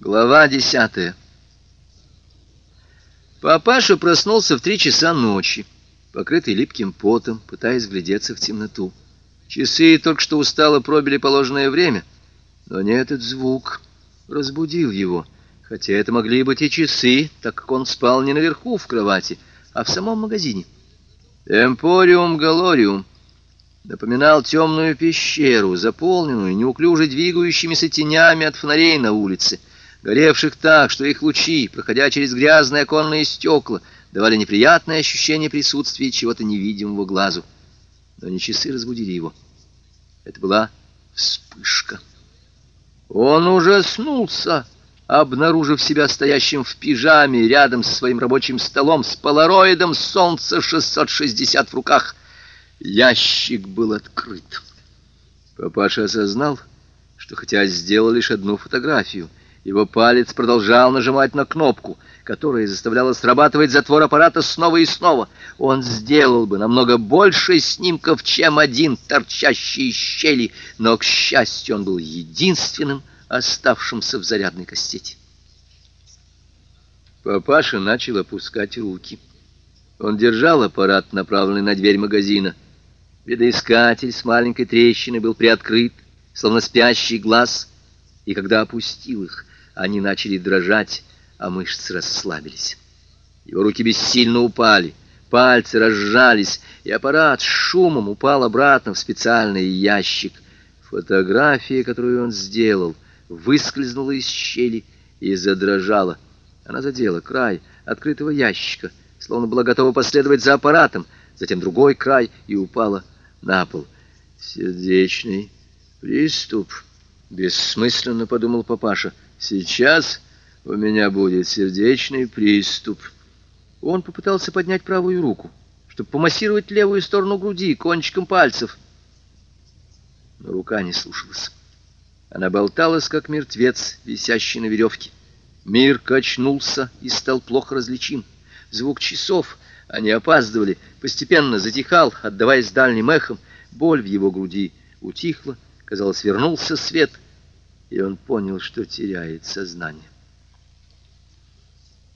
Глава десятая. Папаша проснулся в три часа ночи, покрытый липким потом, пытаясь глядеться в темноту. Часы только что устало пробили положенное время, но не этот звук разбудил его, хотя это могли быть и часы, так как он спал не наверху в кровати, а в самом магазине. «Эмпориум Галориум» напоминал темную пещеру, заполненную неуклюже двигающимися тенями от фонарей на улице, горевших так, что их лучи, проходя через грязные оконные стекла, давали неприятное ощущение присутствия чего-то невидимого глазу. Но не часы разбудили его. Это была вспышка. Он ужаснулся, обнаружив себя стоящим в пижаме рядом со своим рабочим столом с полароидом солнца 660 в руках. Ящик был открыт. Папаша осознал, что хотя сделал лишь одну фотографию — его палец продолжал нажимать на кнопку, которая заставляла срабатывать затвор аппарата снова и снова. Он сделал бы намного больше снимков, чем один торчащий из щели, но, к счастью, он был единственным оставшимся в зарядной кассете. Папаша начал опускать руки. Он держал аппарат, направленный на дверь магазина. Видоискатель с маленькой трещиной был приоткрыт, словно спящий глаз, и когда опустил их, они начали дрожать, а мышцы расслабились. Его руки бессильно упали, пальцы разжались, и аппарат с шумом упал обратно в специальный ящик. Фотография, которую он сделал, выскользнула из щели и задрожала. Она задела край открытого ящика, словно была готова последовать за аппаратом, затем другой край и упала на пол. «Сердечный приступ», — бессмысленно подумал папаша, — Сейчас у меня будет сердечный приступ. Он попытался поднять правую руку, чтобы помассировать левую сторону груди кончиком пальцев. Но рука не слушалась. Она болталась, как мертвец, висящий на веревке. Мир качнулся и стал плохо различим. Звук часов, они опаздывали, постепенно затихал, отдаваясь дальним эхом. Боль в его груди утихла, казалось, вернулся свет — и он понял, что теряет сознание.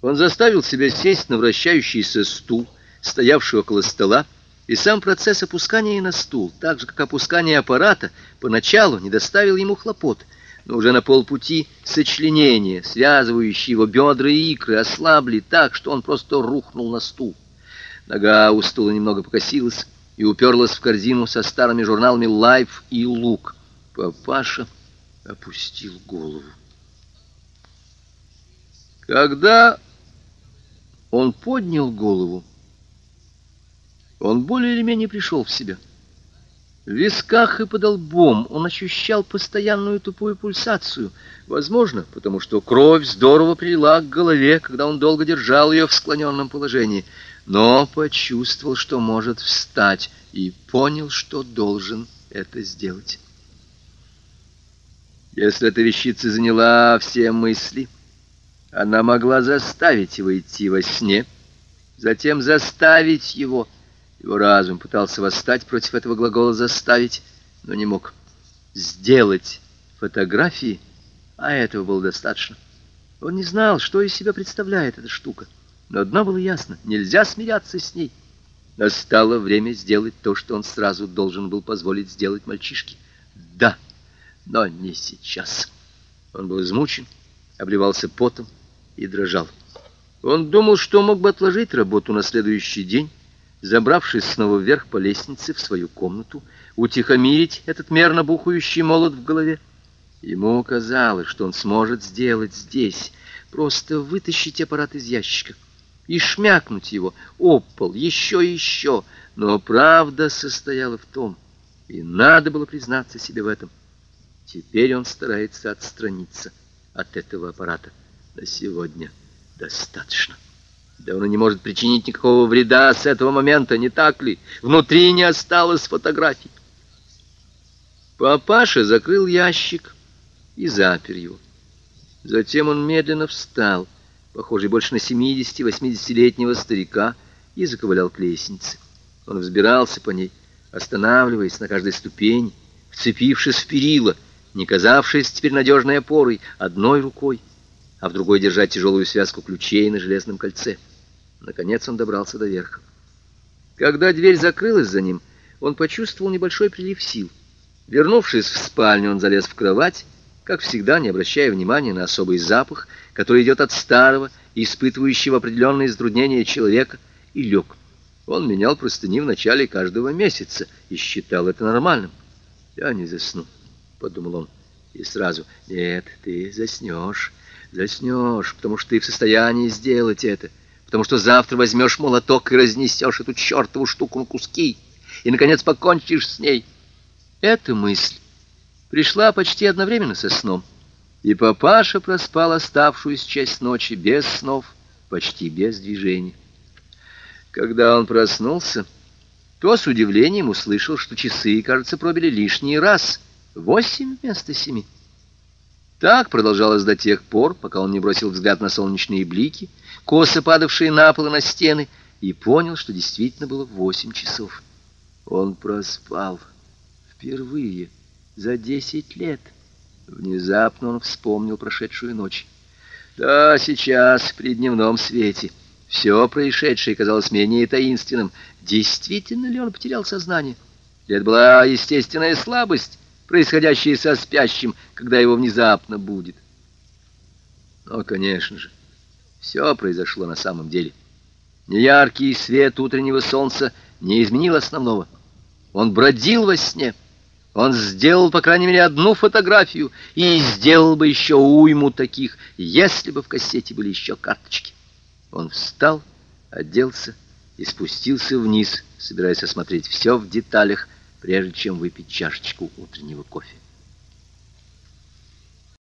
Он заставил себя сесть на вращающийся стул, стоявший около стола, и сам процесс опускания на стул, так же, как опускание аппарата, поначалу не доставил ему хлопот, но уже на полпути сочленения, связывающие его бедра и икры, ослабли так, что он просто рухнул на стул. Нога у стула немного покосилась и уперлась в корзину со старыми журналами «Life» и «Look». Папаша опустил голову. Когда он поднял голову, он более или менее пришел в себя. В висках и под лбом он ощущал постоянную тупую пульсацию. Возможно, потому что кровь здорово прилила к голове, когда он долго держал ее в склоненном положении, но почувствовал, что может встать, и понял, что должен это сделать. Если эта вещица заняла все мысли, она могла заставить его идти во сне, затем заставить его. Его разум пытался восстать против этого глагола «заставить», но не мог. Сделать фотографии, а этого было достаточно. Он не знал, что из себя представляет эта штука, но одно было ясно — нельзя смиряться с ней. Настало время сделать то, что он сразу должен был позволить сделать мальчишке. Да но не сейчас. Он был измучен, обливался потом и дрожал. Он думал, что мог бы отложить работу на следующий день, забравшись снова вверх по лестнице в свою комнату, утихомирить этот мерно бухающий молот в голове. Ему казалось, что он сможет сделать здесь, просто вытащить аппарат из ящика и шмякнуть его об пол еще и еще. Но правда состояла в том, и надо было признаться себе в этом, Теперь он старается отстраниться от этого аппарата. На сегодня достаточно. Да он не может причинить никакого вреда с этого момента, не так ли? Внутри не осталось фотографий. Папаша закрыл ящик и запер его. Затем он медленно встал, похожий больше на 70-80-летнего старика, и заковылял к лестнице. Он взбирался по ней, останавливаясь на каждой ступени, вцепившись в перила — не казавшись теперь надежной опорой, одной рукой а в другой держать тяжелую связку ключей на железном кольце. Наконец он добрался до верха. Когда дверь закрылась за ним, он почувствовал небольшой прилив сил. Вернувшись в спальню, он залез в кровать, как всегда, не обращая внимания на особый запах, который идет от старого, испытывающего определенные затруднения человека, и лег. Он менял простыни в начале каждого месяца и считал это нормальным. «Я не засну», — подумал он, и сразу, «Нет, ты заснешь, заснешь, потому что ты в состоянии сделать это, потому что завтра возьмешь молоток и разнесешь эту чертову штуку на куски, и, наконец, покончишь с ней». Эта мысль пришла почти одновременно со сном, и папаша проспал оставшуюся часть ночи без снов, почти без движения. Когда он проснулся, то с удивлением услышал, что часы, кажется, пробили лишний раз, восемь вместо семи. Так продолжалось до тех пор, пока он не бросил взгляд на солнечные блики, косо падавшие на пол и на стены, и понял, что действительно было восемь часов. Он проспал. Впервые за десять лет. Внезапно он вспомнил прошедшую ночь. Да, сейчас, при дневном свете, все происшедшее казалось менее таинственным. Действительно ли он потерял сознание? Это была естественная слабость, происходящая со спящим, когда его внезапно будет? Но, конечно же, все произошло на самом деле. Неяркий свет утреннего солнца не изменил основного. Он бродил во сне — он сделал, по крайней мере, одну фотографию и сделал бы еще уйму таких, если бы в кассете были еще карточки. Он встал, оделся и спустился вниз, собираясь осмотреть все в деталях, прежде чем выпить чашечку утреннего кофе.